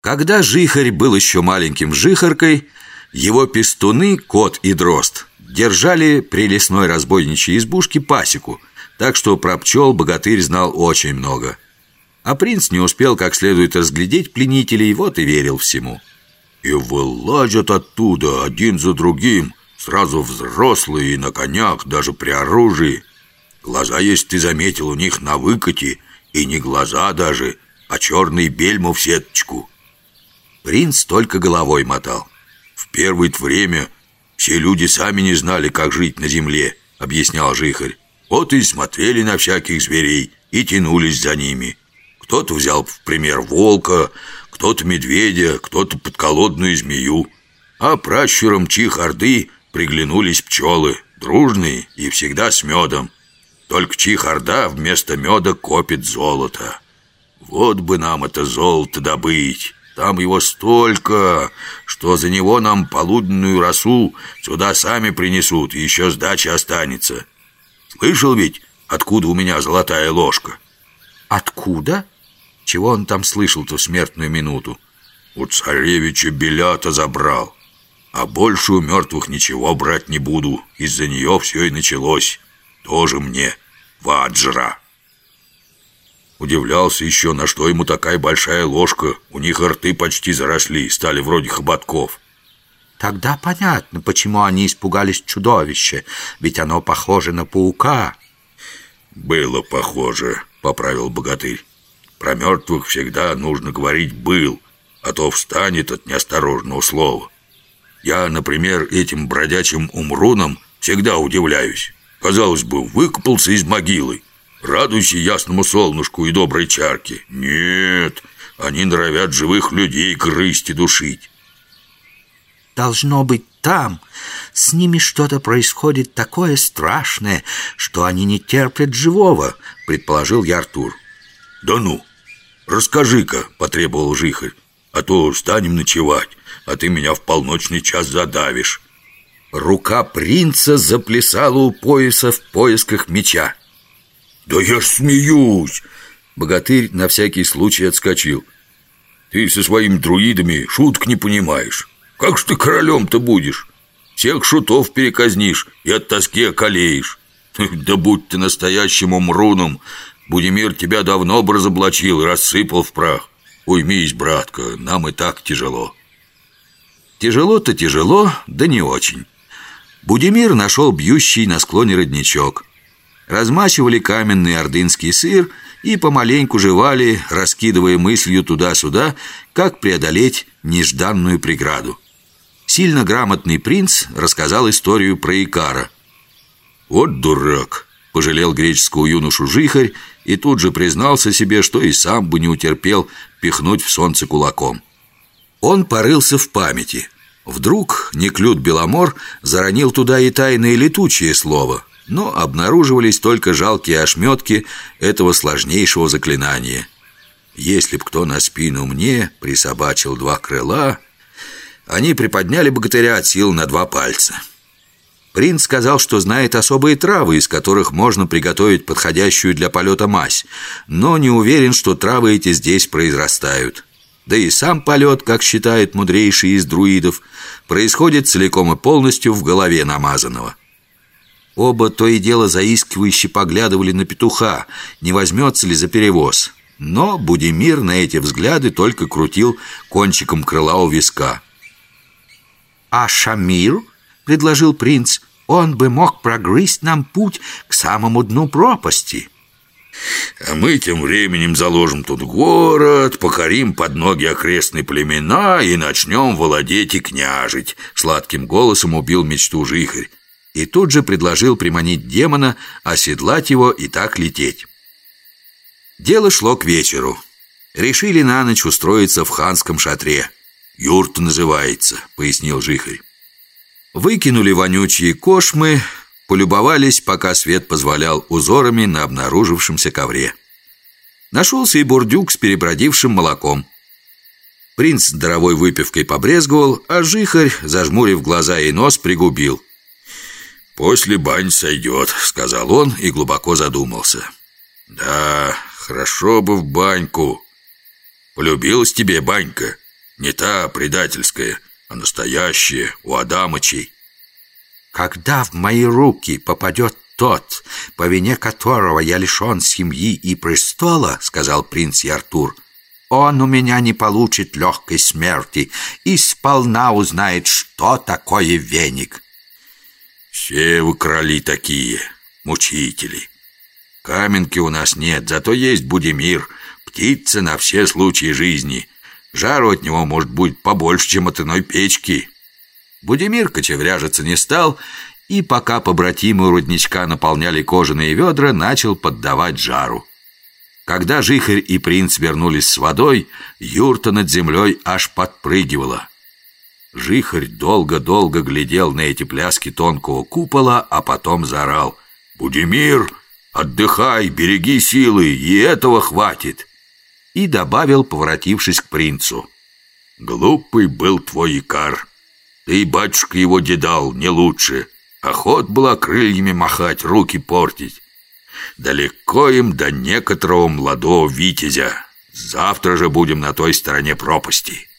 Когда Жихарь был еще маленьким Жихаркой, его пестуны, кот и дрозд, держали при лесной разбойничьей избушке пасеку, так что про пчел богатырь знал очень много. А принц не успел как следует разглядеть пленителей, вот и верил всему. И вылазят оттуда один за другим, сразу взрослые и на конях, даже при оружии. Глаза, если ты заметил, у них на выкате, и не глаза даже, а черный бельму в сеточку. Принц только головой мотал. В первое время все люди сами не знали, как жить на земле, объяснял Жихарь. Вот и смотрели на всяких зверей и тянулись за ними. Кто-то взял в пример волка, кто-то медведя, кто-то подколодную змею. А пращурам чих орды приглянулись пчелы, дружные и всегда с медом. Только чих орда вместо меда копит золото. Вот бы нам это золото добыть. Там его столько, что за него нам полуденную росу сюда сами принесут, и еще сдача останется. Слышал ведь, откуда у меня золотая ложка? Откуда? Чего он там слышал-то в смертную минуту? У царевича Белята забрал. А больше у мертвых ничего брать не буду. Из-за нее все и началось. Тоже мне ваджра. Удивлялся еще, на что ему такая большая ложка. У них рты почти заросли, стали вроде хоботков. Тогда понятно, почему они испугались чудовища, ведь оно похоже на паука. «Было похоже», — поправил богатырь. «Про мертвых всегда нужно говорить «был», а то встанет от неосторожного слова. Я, например, этим бродячим умруном всегда удивляюсь. Казалось бы, выкопался из могилы, Радуйся ясному солнышку и доброй чарке. Нет, они норовят живых людей грызть и душить. Должно быть там. С ними что-то происходит такое страшное, что они не терпят живого, предположил я Артур. Да ну, расскажи-ка, потребовал Жихарь, а то станем ночевать, а ты меня в полночный час задавишь. Рука принца заплясала у пояса в поисках меча. «Да я ж смеюсь!» Богатырь на всякий случай отскочил. «Ты со своими друидами шуток не понимаешь. Как ж ты королем-то будешь? Всех шутов переказнишь и от тоски околеешь. Да будь ты настоящим умруном, Будимир тебя давно бы разоблачил и рассыпал в прах. Уймись, братка, нам и так тяжело». Тяжело-то тяжело, да не очень. Будимир нашел бьющий на склоне родничок – размачивали каменный ордынский сыр и помаленьку жевали, раскидывая мыслью туда-сюда, как преодолеть нежданную преграду. Сильно грамотный принц рассказал историю про Икара. «Вот дурак!» – пожалел греческую юношу Жихарь и тут же признался себе, что и сам бы не утерпел пихнуть в солнце кулаком. Он порылся в памяти. Вдруг Неклюд Беломор заронил туда и тайное летучее слово – но обнаруживались только жалкие ошметки этого сложнейшего заклинания. Если б кто на спину мне присобачил два крыла, они приподняли богатыря от сил на два пальца. Принц сказал, что знает особые травы, из которых можно приготовить подходящую для полета мазь, но не уверен, что травы эти здесь произрастают. Да и сам полет, как считает мудрейший из друидов, происходит целиком и полностью в голове намазанного. Оба то и дело заискивающе поглядывали на петуха, не возьмется ли за перевоз. Но Будимир на эти взгляды только крутил кончиком крыла у виска. «А Шамир?» — предложил принц. «Он бы мог прогрызть нам путь к самому дну пропасти». А мы тем временем заложим тут город, покорим под ноги окрестные племена и начнем владеть и княжить. Сладким голосом убил мечту жихарь и тут же предложил приманить демона, оседлать его и так лететь. Дело шло к вечеру. Решили на ночь устроиться в ханском шатре. «Юрт называется», — пояснил Жихарь. Выкинули вонючие кошмы, полюбовались, пока свет позволял узорами на обнаружившемся ковре. Нашелся и бурдюк с перебродившим молоком. Принц даровой выпивкой побрезговал, а Жихарь, зажмурив глаза и нос, пригубил. «После бань сойдет», — сказал он и глубоко задумался. «Да, хорошо бы в баньку. Полюбилась тебе банька?» Не та предательская, а настоящая, у Адамычей. Когда в мои руки попадет тот, по вине которого я лишен семьи и престола, сказал принц Артур, он у меня не получит легкой смерти и сполна узнает, что такое веник. Все вы короли такие, мучители. Каменки у нас нет, зато есть Будимир, птица на все случаи жизни. Жару от него, может, будет побольше, чем от иной печки. Будимир кочевряжиться не стал, и пока побратимы рудничка наполняли кожаные ведра, начал поддавать жару. Когда Жихарь и принц вернулись с водой, юрта над землей аж подпрыгивала. Жихарь долго-долго глядел на эти пляски тонкого купола, а потом заорал. «Будимир, отдыхай, береги силы, и этого хватит!» И добавил, поворотившись к принцу. «Глупый был твой икар. Ты, батюшка, его дедал, не лучше. Охот была крыльями махать, руки портить. Далеко им до некоторого молодого витязя. Завтра же будем на той стороне пропасти».